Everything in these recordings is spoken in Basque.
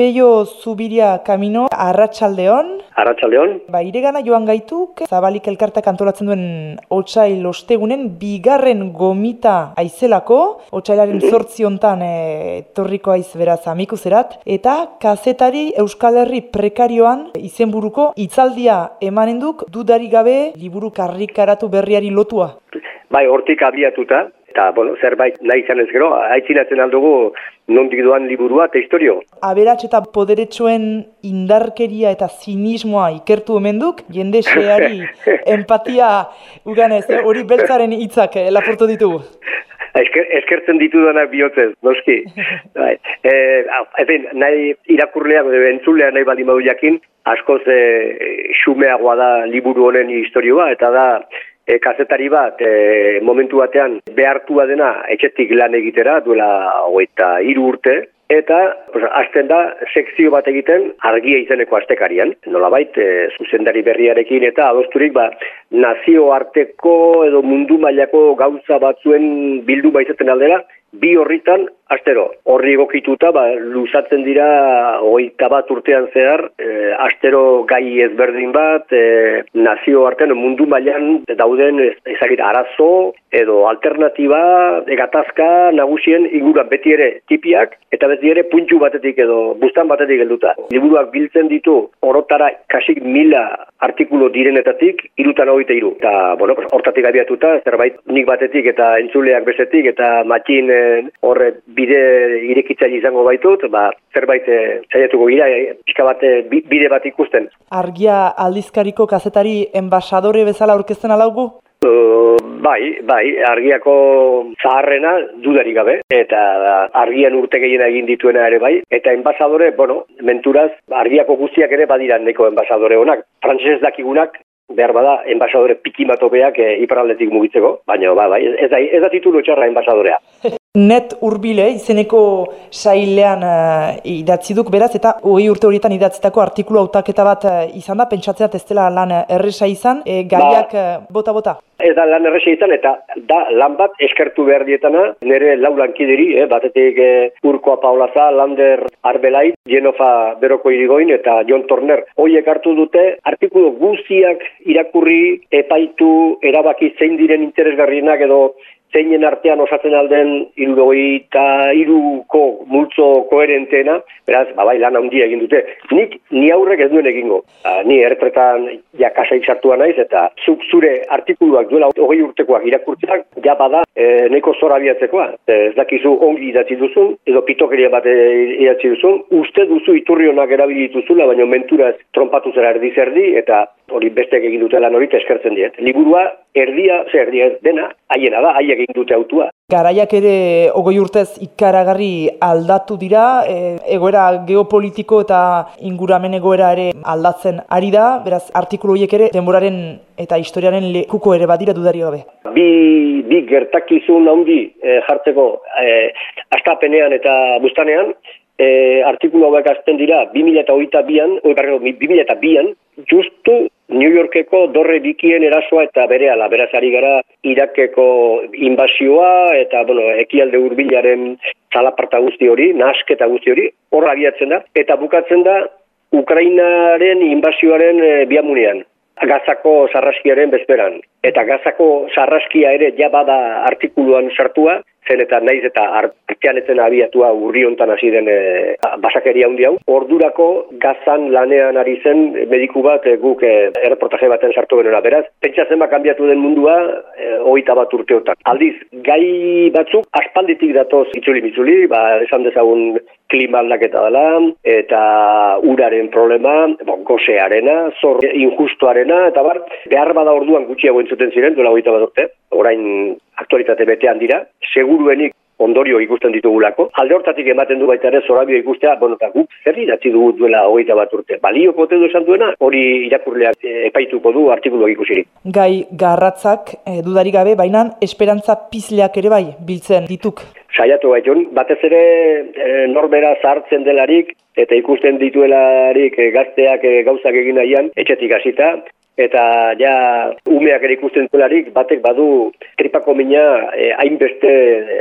Peio Zubiria Kamino, Arratxaldeon. Arratxaldeon. Ba, iregana joan gaituk, zabalik elkartak antolatzen duen otxail ostegunen, bigarren gomita aizelako, otxailaren zortzi mhm. hontan e, torriko aiz beraz amikuzerat, eta kazetari Euskal Herri prekarioan izenburuko itzaldia emanen duk, dudari gabe liburu karrikaratu berriari lotua. Bai, hortik abiatuta, Eta, bueno, zerbait nahi izan ez gero, haitzinatzen aldugu nondik doan liburua eta historio. Aberatx eta poderetsuen indarkeria eta zinismoa ikertu omen duk, jende xeari empatia uganez, eh? hori beltzaren hitzak eh, laportu ditugu. Esker, eskertzen ditu dena bihotzez, noski. bai. e, efen, nahi irakurleak, entzulea nahi bali jakin, askoz e, xumeagoa da liburu honen historioa, eta da, e, kazetari bat e, momentu batean behartua dena etxetik lan egitera duela hogeita hiru urte eta pues, azten da sekzio bat egiten argia izeneko astekarian. Nolabait e, zuzendari berriarekin eta adosturik ba, nazio arteko edo mundu mailako gauza batzuen bildu baizaten aldera bi horritan astero. Horri egokituta, ba, luzatzen dira hogeita bat urtean zehar, e, astero gai ezberdin bat, e, nazio artean mundu mailan dauden ezagit arazo edo alternatiba, egatazka nagusien inguruan beti ere tipiak, eta beti ere puntxu batetik edo bustan batetik helduta. Liburuak biltzen ditu orotara kasik mila artikulo direnetatik, irutan hogeita iru. Eta, bueno, hortatik abiatuta, zerbait nik batetik eta entzuleak besetik eta matxin horre bide irekitzaile izango baitut, ba, zerbait eh, saiatuko gira, e, pixka bat eh, bide bat ikusten. Argia aldizkariko kazetari enbasadore bezala aurkezten alaugu? Uh, bai, bai, argiako zaharrena dudarik gabe, eta argian urte gehiena egin dituena ere bai, eta enbasadore, bueno, menturaz, argiako guztiak ere badiran neko enbasadore honak. Frantzesez dakigunak, behar bada, enbasadore pikimatopeak e, iparaldetik mugitzeko, baina ba, bai, ez da, ez da titulu txarra enbasadorea. Net urbile izeneko sailean uh, idatzi duk beraz eta hori urte horietan idatzitako artikulu autaketa bat uh, izan da, pentsatzea ez dela lan erresa izan, e, gaiak bota-bota? Ba, ez da lan erresa izan eta da lan bat eskertu behar dietana, nire lau lankideri, eh, batetik eh, Urkoa Paulaza, Lander Arbelait, Genofa Beroko Irigoin eta John Turner. Hoiek hartu dute artikulu guztiak irakurri, epaitu, erabaki zein diren interesgarrienak edo zeinen artean osatzen alden irurogei eta iruko multzo koherentena, beraz, babai lan handia egin dute. Nik ni aurrek ez duen egingo. A, ba, ni ertretan ja kasaik sartua naiz, eta zuk zure artikuluak duela hogei urtekoak irakurtzeak, ja bada e, neko zora biatzekoa. E, ez dakizu ongi idatzi duzun, edo pitokeria bat idatzi duzun, uste duzu iturri honak erabili dituzula, baina menturaz trompatu zera erdi zerdi, eta hori bestek egin dute lan hori eskertzen diet. Liburua erdia, ze erdia dena, haiena da, haiek egin dute autua. Garaiak ere ogoi urtez ikaragarri aldatu dira, e, egoera geopolitiko eta inguramen egoera ere aldatzen ari da, beraz artikulu horiek ere denboraren eta historiaren lekuko ere badira dudari gabe. Bi, bi gertakizun handi e, jartzeko e, astapenean eta bustanean, e, artikulu hauek azten dira 2008an, 2002an, justu New Yorkeko dorre bikien erasoa eta bere ala, beraz ari gara Irakeko inbazioa eta bueno, ekialde hurbilaren zalaparta guzti hori, nasketa guzti hori, horra abiatzen da, eta bukatzen da Ukrainaren inbazioaren e, biamunean. Gazako sarraskiaren bezperan. Eta gazako sarraskia ere ja bada artikuluan sartua, zen eta naiz eta artean etzen abiatua urri hontan hasi den e, basakeria handi hau. Ordurako gazan lanean ari zen mediku bat e, guk e, erreportaje baten sartu benera. Beraz, pentsa zenba kanbiatu den mundua e, oita bat urteotan. Aldiz, gai batzuk aspalditik datoz itzuli mitzuli, ba, esan dezagun klima aldaketa dela, eta uraren problema, bon, gozearena, zor injustuarena, eta bar, behar bada orduan gutxiago entzuten ziren, duela oita bat urte, orain aktualitate betean dira, seguruenik ondorio ikusten ditugulako. Alde hortatik ematen du baita ere zorabio ikustea, bueno, eta guk zer idatzi dugu duela hogeita bat urte. Balio kote du esan duena, hori irakurleak eh, epaituko du artikuluak ikusirik. Gai garratzak e, gabe, baina esperantza pizleak ere bai biltzen dituk. Saiatu baitun, batez ere e, norbera zartzen delarik, eta ikusten dituelarik gazteak gauzak egin nahian, etxetik hasita, eta ja umeak ere ikusten zuelarik batek badu tripako mina eh, hainbeste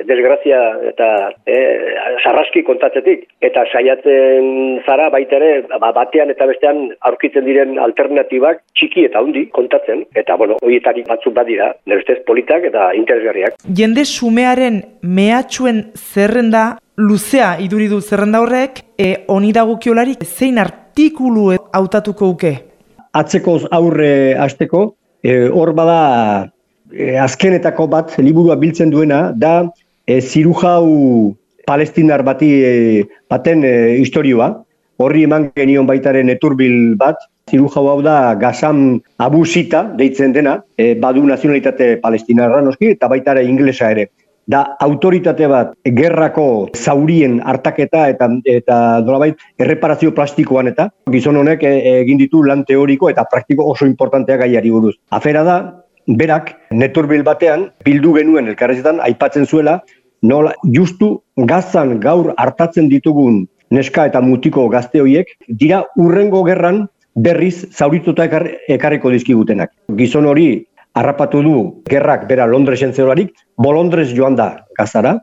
desgrazia eta eh, sarraski kontatzetik. Eta saiatzen zara baita ere ba, batean eta bestean aurkitzen diren alternatibak txiki eta hundi kontatzen. Eta bueno, horietarik batzuk badira, nire politak eta interesgarriak. Jende sumearen mehatxuen zerrenda luzea iduridu zerrenda horrek, e, honi dagokiolarik zein artikulu hautatuko uke? Atzekoz aurre hasteko, e, hor bada e, azkenetako bat liburua biltzen duena, da e, zirujau palestinar bati e, baten e, historioa, horri eman genion baitaren eturbil bat, zirujau hau da Gazam Abusita deitzen dena, e, badu nazionalitate palestinarra noski, eta baitare inglesa ere da autoritate bat gerrako zaurien hartaketa eta eta nolabait erreparazio plastikoan eta gizon honek e, egin ditu lan teoriko eta praktiko oso importantea gaiari buruz. Afera da berak neturbil batean bildu genuen elkarrezetan aipatzen zuela nola justu gazan gaur hartatzen ditugun neska eta mutiko gazte horiek dira urrengo gerran berriz zaurituta ekarriko dizkigutenak. Gizon hori harrapatu du gerrak bera Londresen zeolarik, Bolondrez joan da gazara,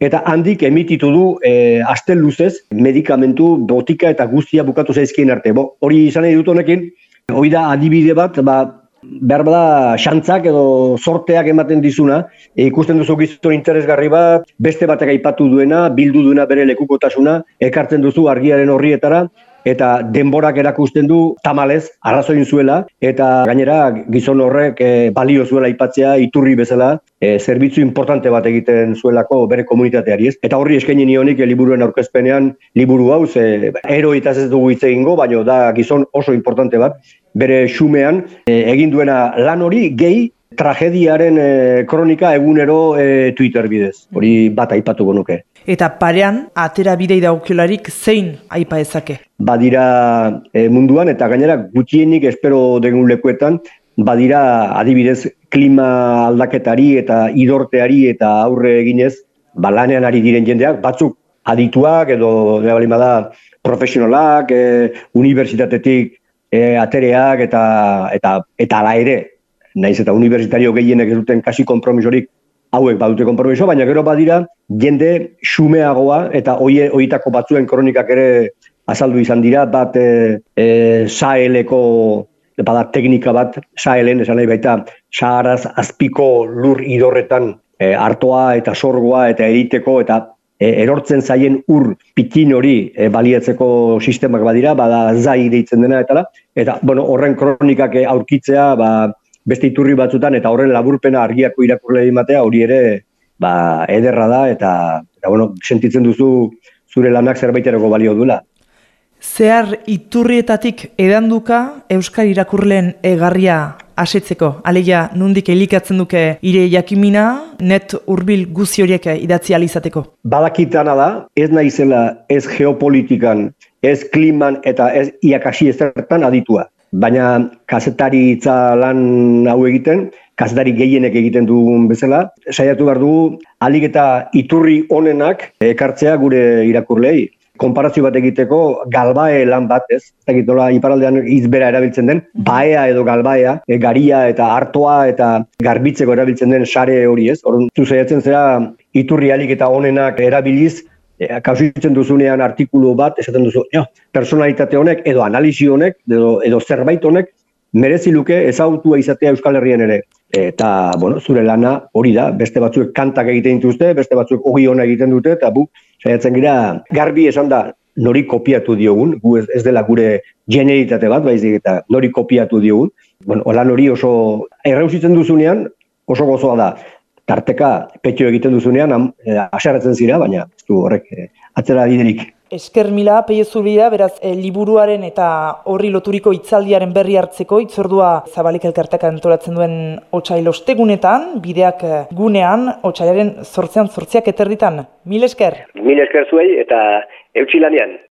eta handik emititu du e, aste luzez medikamentu, botika eta guztia bukatu zaizkien arte. Bo, hori izan nahi dut honekin, hori da adibide bat, ba, behar bada xantzak edo sorteak ematen dizuna, e, ikusten duzu gizton interesgarri bat, beste batek aipatu duena, bildu duena bere lekukotasuna, ekartzen duzu argiaren horrietara, eta denborak erakusten du tamalez arrazoin zuela eta gainera gizon horrek e, balio zuela aipatzea iturri bezala e, zerbitzu importante bat egiten zuelako bere komunitateari ez eta horri eskaini nionik e, liburuen aurkezpenean liburu hau ze eroitaz ez dugu hitz egingo baino da gizon oso importante bat bere xumean e, egin duena lan hori gehi tragediaren kronika egunero Twitter bidez. Hori bat aipatuko nuke. Eta parean, atera bidei daukiolarik zein aipa ezake? Badira e, munduan, eta gainera gutxienik espero degun lekuetan, badira adibidez klima aldaketari eta idorteari eta aurre eginez, balanean ari diren jendeak, batzuk adituak edo da profesionalak, e, unibertsitatetik e, atereak eta eta eta ala ere, naiz eta unibertsitario gehienek ez duten kasi konpromisorik hauek badute konpromiso, baina gero badira jende xumeagoa eta hoie hoitako batzuen kronikak ere azaldu izan dira, bat e, e, saeleko bada teknika bat, saelen, esan nahi baita, saharaz azpiko lur idorretan e, hartoa eta sorgoa eta eriteko eta e, erortzen zaien ur pitin hori e, baliatzeko sistemak badira, bada zai deitzen dena eta eta bueno, horren kronikak aurkitzea, ba, beste iturri batzutan eta horren laburpena argiako irakurle ematea hori ere ba, ederra da eta, eta bueno, sentitzen duzu zure lanak zerbaiterako balio duela. Zehar iturrietatik edanduka Euskal irakurleen egarria asetzeko. Alegia, nundik elikatzen duke ire jakimina, net urbil guzi horiek idatzi alizateko. Badakitana da, ez naizela ez geopolitikan, ez kliman eta ez iakasi ezertan aditua baina kazetari lan hau egiten, kazetari gehienek egiten dugun bezala, saiatu behar dugu alik eta iturri onenak ekartzea gure irakurlei. Konparazio bat egiteko galbae lan bat, ez? Egitola iparaldean izbera erabiltzen den, mhm. baea edo galbaea, e, garia eta hartoa eta garbitzeko erabiltzen den sare hori, ez? Orduan, zu saiatzen zera iturri alik eta onenak erabiliz, e, kausitzen duzunean artikulu bat, esaten duzu, jo, personalitate honek, edo analisi honek, edo, edo zerbait honek, merezi luke ezautua izatea Euskal Herrian ere. Eta, bueno, zure lana hori da, beste batzuek kantak egiten dituzte, beste batzuek ogi hona egiten dute, eta bu, saiatzen gira, garbi esan da, nori kopiatu diogun, gu ez, dela gure generitate bat, baizik eta nori kopiatu diogun. Bueno, lan hori oso erreusitzen duzunean, oso gozoa da tarteka petxo egiten duzunean e, asarretzen zira, baina ez du horrek e, atzera biderik. Esker mila, peio zurbida, beraz, e, liburuaren eta horri loturiko itzaldiaren berri hartzeko, itzordua zabalik elkartak antolatzen duen otxail ostegunetan, bideak gunean, otxailaren sortzean sortziak eterditan. Mil esker? Mil esker zuei eta eutxilanean.